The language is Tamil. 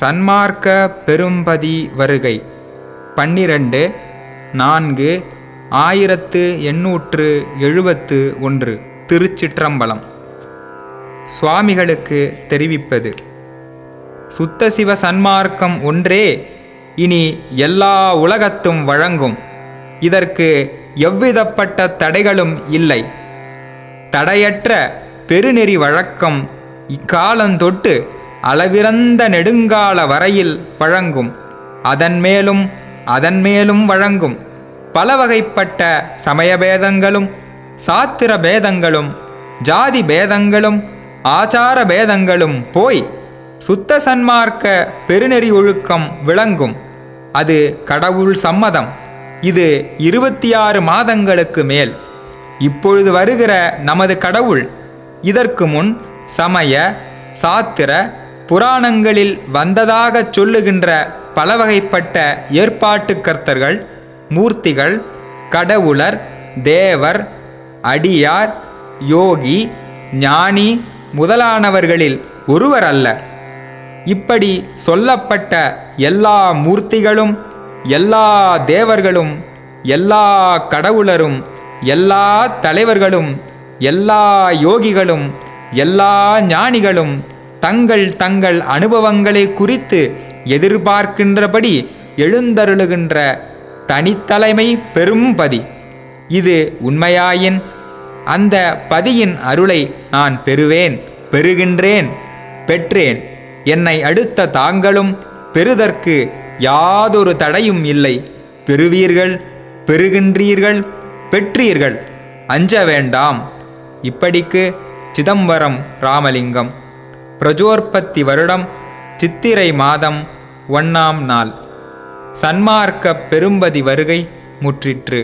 சன்மார்க்க பெரும்பதி வருகை. பன்னிரண்டு நான்கு ஆயிரத்து எண்ணூற்று எழுபத்து ஒன்று திருச்சிற்றம்பலம். சுவாமிகளுக்கு தெரிவிப்பது. சுத்த சிவ சன்மார்க்கம் ஒன்றே இனி எல்லா உலகத்தும் வழங்கும். இதற்கு எவ்விதப்பட்ட தடைகளும் இல்லை. தடையற்ற பெருநெறி வழக்கம் இக்காலந்தொட்டு அளவிறந்த நெடுங்கால வரையில் வழங்கும். அதன் மேலும் அதன் மேலும் வழங்கும். பல வகைப்பட்ட சமய பேதங்களும் சாத்திர பேதங்களும் ஜாதி பேதங்களும் ஆச்சார பேதங்களும் போய் சுத்த சன்மார்க்க பெருநெறி ஒழுக்கம் விளங்கும். அது கடவுள் சம்மதம். இது இருபத்தி ஆறு மாதங்களுக்கு மேல். இப்பொழுது வருகிற நமது கடவுள் இதற்கு முன் சமய சாத்திர புராணங்களில் வந்ததாகச் சொல்லுகின்ற பலவகைப்பட்ட ஏற்பாட்டுக்கர்த்தர்கள் கர்த்தர்கள் மூர்த்திகள் கடவுளர் தேவர் அடியார் யோகி ஞானி முதலானவர்களில் ஒருவர் அல்ல இப்படி சொல்லப்பட்ட எல்லா மூர்த்திகளும் எல்லா தேவர்களும் எல்லா கடவுளரும் எல்லா தலைவர்களும் எல்லா யோகிகளும் எல்லா ஞானிகளும் தங்கள் தங்கள் அனுபவங்களை குறித்து எதிர்பார்க்கின்றபடி எழுந்தருளுகின்ற தனித்தலைமை பெரும்பதி இது உண்மையாயின் அந்த பதியின் அருளை நான் பெறுவேன் பெறுகின்றேன் பெற்றேன். என்னை அடுத்த தாங்களும் பெறுதற்கு யாதொரு தடையும் இல்லை. பெறுவீர்கள் பெறுகின்றீர்கள் பெற்றீர்கள். அஞ்ச வேண்டாம். இப்படிக்கு சிதம்பரம் ராமலிங்கம். பிரஜோற்பத்தி வருடம் சித்திரை மாதம் ஒன்னாம் நாள். சன்மார்க்க பெரும்பதி வருகை முற்றிற்று.